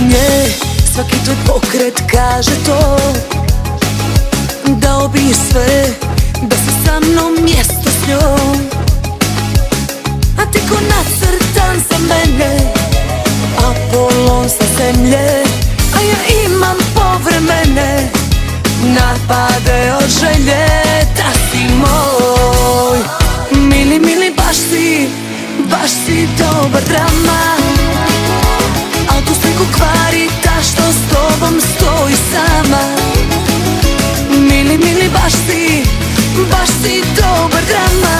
nje. Svaki tvoj pokret kaže to. Dao bi sve Da se sa mnom mjesto s njom. A ti ko nacrtan za mene Apolon sa zemlje. A ja imam povremene Napade od želje. Da si moj Mili, mili, baš si Baš si dobar drama si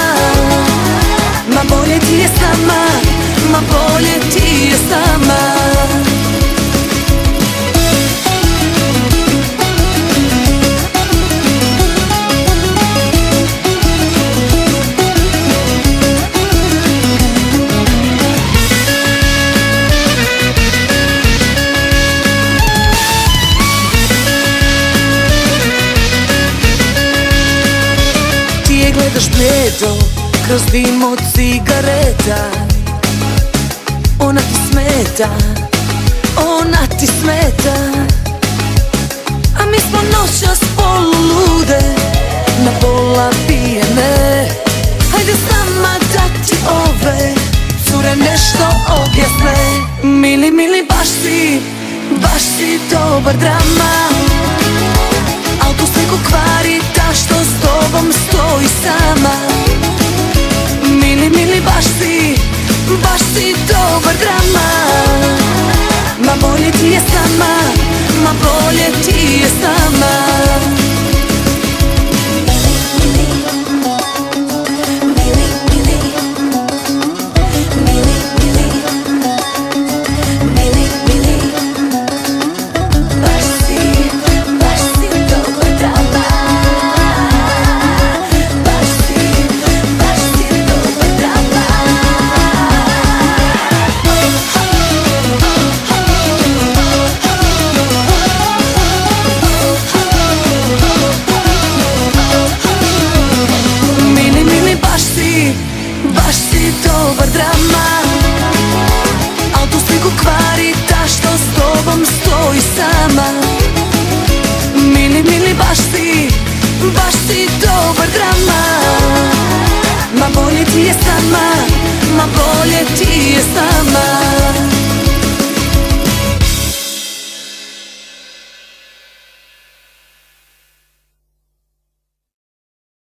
gledaš blijedo Kroz dim od cigareta. Ona ti smeta Ona ti smeta. A mi smo noćas lude Na pola pijene. Hajde sama da ti ove Cure nešto objasne. Mili, mili, baš si Baš si dobar drama. Al tu sliku kvari baš si dobar drama. Ma bolje ti je sama, ma bolje ti je sama tobom stoji sama. Mili, mili, baš si, baš si dobar drama. Ma bolje ti je sama, ma bolje ti je sama